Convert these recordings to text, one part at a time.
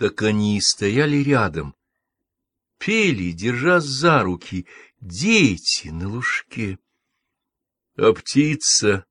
Так они и стояли рядом, пели, держа за руки, дети на лужке. А птица,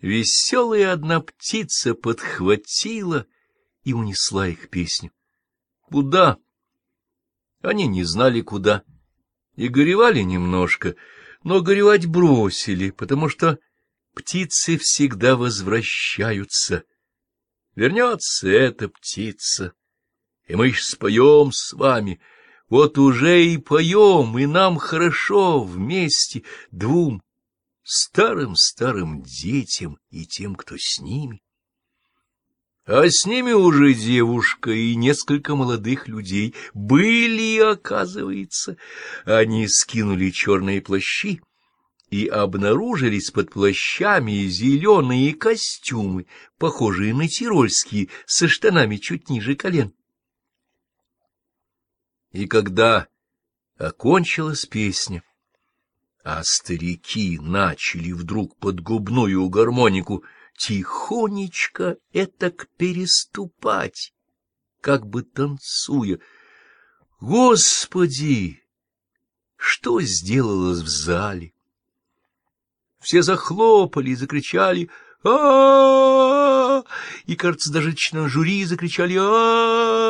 веселая одна птица, подхватила и унесла их песню. Куда? Они не знали, куда. И горевали немножко, но горевать бросили, потому что птицы всегда возвращаются. Вернется эта птица, и мы споем с вами. Вот уже и поем, и нам хорошо вместе двум старым-старым детям и тем, кто с ними. А с ними уже девушка и несколько молодых людей были, оказывается. Они скинули черные плащи, и обнаружились под плащами зеленые костюмы, похожие на тирольские, со штанами чуть ниже колен. И когда окончилась песня, а старики начали вдруг под губную гармонику тихонечко этак переступать, как бы танцуя. Господи! Что сделалось в зале? Все захлопали и закричали а, И, кажется, даже член жюри закричали а,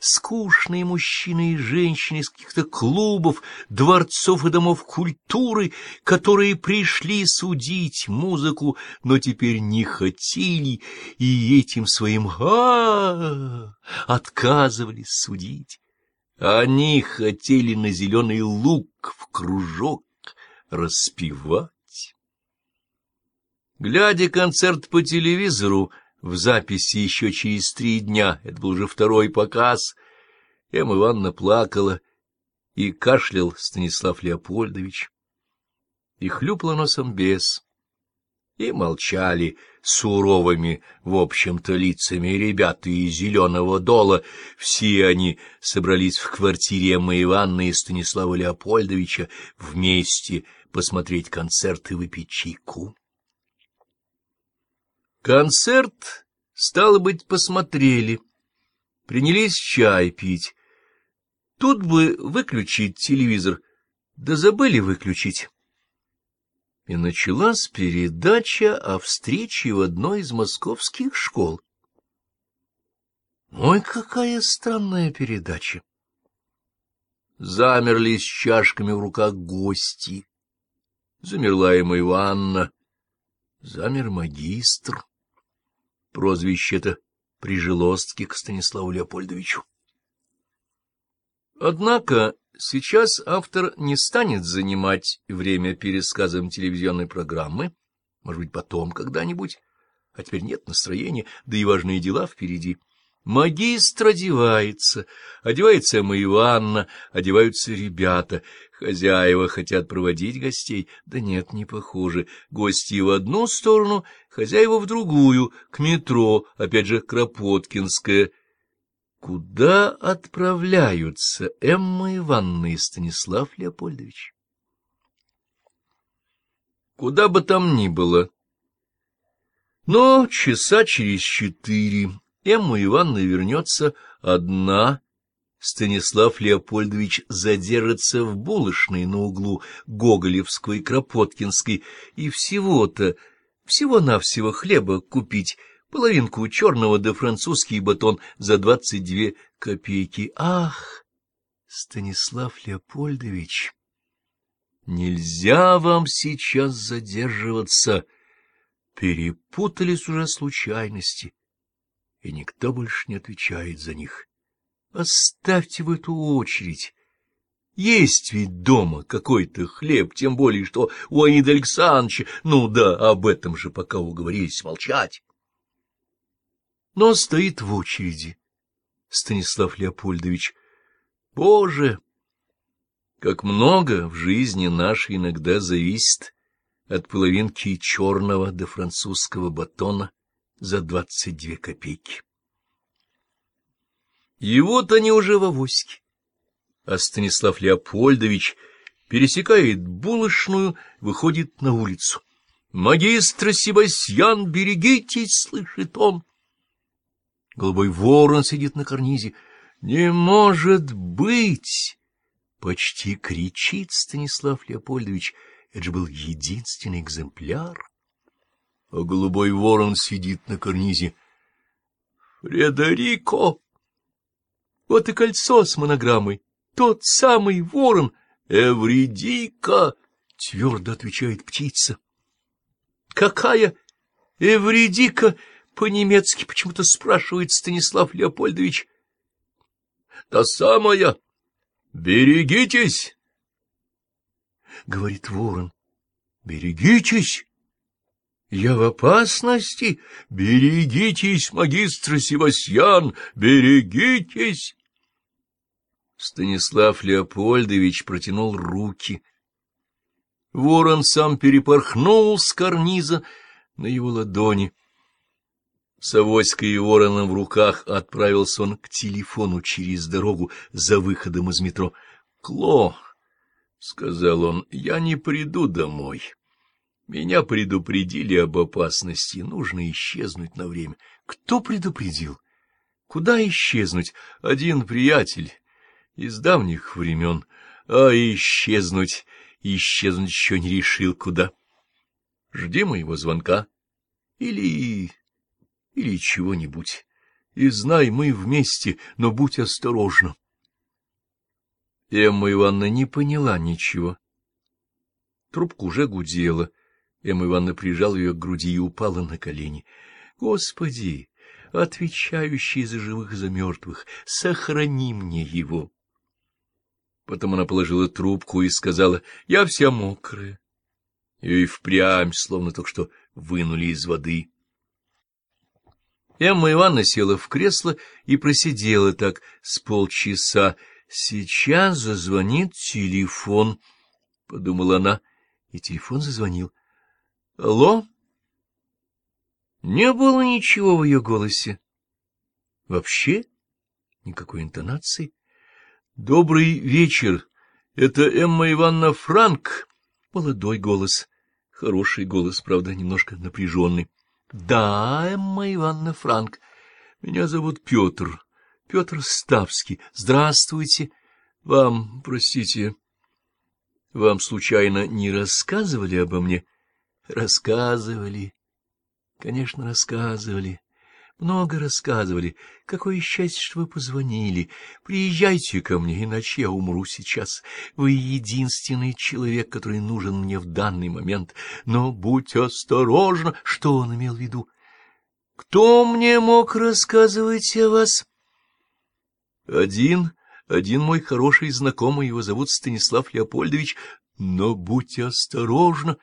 Скучные мужчины и женщины из каких-то клубов, дворцов и домов культуры, которые пришли судить музыку, но теперь не хотели и этим своим а отказывались судить. Они хотели на зеленый лук в кружок распевать. Глядя концерт по телевизору, в записи еще через три дня, это был уже второй показ, Эмма Ивановна плакала, и кашлял Станислав Леопольдович, и хлюпала носом бес, и молчали суровыми, в общем-то, лицами ребята из Зеленого Дола. Все они собрались в квартире Эммы Ивановны и Станислава Леопольдовича вместе посмотреть концерт и выпить чайку. Концерт, стало быть, посмотрели. Принялись чай пить. Тут бы выключить телевизор, да забыли выключить. И началась передача о встрече в одной из московских школ. Ой, какая странная передача! Замерли с чашками в руках гости. Замерла Эмма Ивановна, замер магистр. Прозвище это прижилостки к Станиславу Леопольдовичу. Однако сейчас автор не станет занимать время пересказом телевизионной программы, может быть, потом когда-нибудь, а теперь нет настроения, да и важные дела впереди. Магистр одевается, одевается Эмма Ивановна, одеваются ребята. Хозяева хотят проводить гостей, да нет, не похоже. Гости в одну сторону, хозяева в другую, к метро, опять же, Кропоткинская. Куда отправляются Эмма Ивановна и Станислав Леопольдович? Куда бы там ни было. Но часа через четыре Эмма Ивановна вернется одна. Станислав Леопольдович задержится в булочной на углу Гоголевской и Кропоткинской, и всего-то, всего-навсего хлеба купить, половинку черного да французский батон за двадцать две копейки. Ах, Станислав Леопольдович, нельзя вам сейчас задерживаться. Перепутались уже случайности и никто больше не отвечает за них. Оставьте в эту очередь. Есть ведь дома какой-то хлеб, тем более, что у Аида Александровича, ну да, об этом же пока уговорились молчать. Но стоит в очереди Станислав Леопольдович. Боже, как много в жизни нашей иногда зависит от половинки черного до французского батона, за двадцать две копейки. И вот они уже в авоське, а Станислав Леопольдович пересекает булочную, выходит на улицу. «Магистр Себастьян, берегитесь!» — слышит он. Голубой ворон сидит на карнизе. «Не может быть!» — почти кричит Станислав Леопольдович. Это же был единственный экземпляр. А голубой ворон сидит на карнизе. «Фредерико!» Вот и кольцо с монограммой. Тот самый ворон. Эвридика! Твердо отвечает птица. Какая Эвридика? По-немецки почему-то спрашивает Станислав Леопольдович. Та самая. Берегитесь! Говорит ворон. Берегитесь! Я в опасности? Берегитесь, магистр Севастьян, берегитесь! Станислав Леопольдович протянул руки. Ворон сам перепорхнул с карниза на его ладони. С авоськой и вороном в руках отправился он к телефону через дорогу за выходом из метро. — Кло, — сказал он, — я не приду домой. Меня предупредили об опасности, нужно исчезнуть на время. Кто предупредил? Куда исчезнуть? Один приятель из давних времен, а исчезнуть, исчезнуть еще не решил куда. Жди моего звонка или... или чего-нибудь. И знай, мы вместе, но будь осторожна. Эмма Ивановна не поняла ничего. Трубка уже гудела. Эмма Ивановна прижала ее к груди и упала на колени. Господи, отвечающий за живых и за мертвых, сохрани мне его. Потом она положила трубку и сказала, — Я вся мокрая. И впрямь, словно только что вынули из воды. Эмма Ивановна села в кресло и просидела так с полчаса. «Сейчас зазвонит телефон», — подумала она, и телефон зазвонил. «Алло?» Не было ничего в ее голосе. Вообще никакой интонации. Добрый вечер. Это Эмма Ивановна Франк. Молодой голос. Хороший голос, правда, немножко напряженный. Да, Эмма Ивановна Франк. Меня зовут Петр. Петр Ставский. Здравствуйте. Вам, простите, вам случайно не рассказывали обо мне? Рассказывали. Конечно, рассказывали. Много рассказывали. Какое счастье, что вы позвонили. Приезжайте ко мне, иначе я умру сейчас. Вы единственный человек, который нужен мне в данный момент. Но будь осторожна. Что он имел в виду? Кто мне мог рассказывать о вас? Один, один мой хороший знакомый, его зовут Станислав Леопольдович. Но будь осторожна.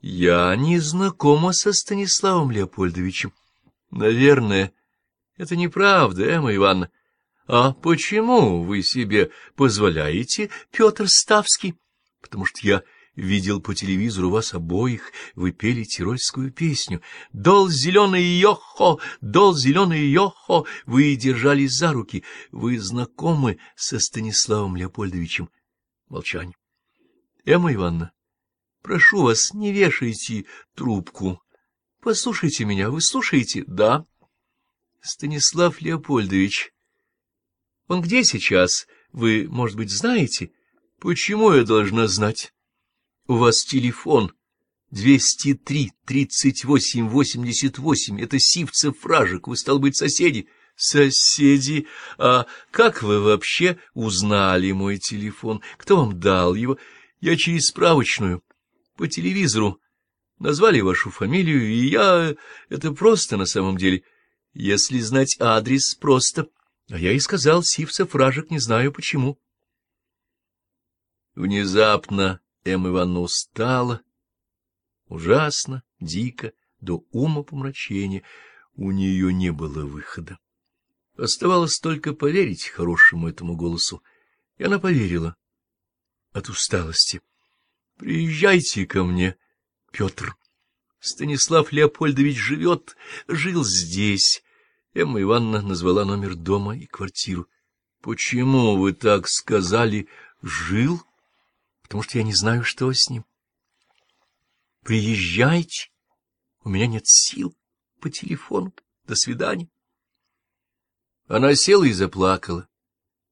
Я не знакома со Станиславом Леопольдовичем. Наверное, это неправда, Эмма Ивановна. А почему вы себе позволяете, Петр Ставский? Потому что я видел по телевизору вас обоих, вы пели тирольскую песню. «Дол зеленый йохо, дол зеленый йохо!» Вы держались за руки. Вы знакомы со Станиславом Леопольдовичем? Молчание. Эмма Ивановна, прошу вас, не вешайте трубку. — Послушайте меня, вы слушаете? — Да. — Станислав Леопольдович. — Он где сейчас? Вы, может быть, знаете? — Почему я должна знать? — У вас телефон 203-38-88. Это Сивцев Фражик. Вы, стал быть, соседи. — Соседи? А как вы вообще узнали мой телефон? Кто вам дал его? Я через справочную. По телевизору Назвали вашу фамилию, и я... Это просто на самом деле. Если знать адрес, просто. А я и сказал, Сивцев Ражек, не знаю почему. Внезапно Эмма Ивановна устала. Ужасно, дико, до ума помрачения. У нее не было выхода. Оставалось только поверить хорошему этому голосу. И она поверила. От усталости. «Приезжайте ко мне», Петр. Станислав Леопольдович живет, жил здесь. Эмма Ивановна назвала номер дома и квартиру. — Почему вы так сказали «жил»? — Потому что я не знаю, что с ним. — Приезжайте. У меня нет сил по телефону. До свидания. Она села и заплакала.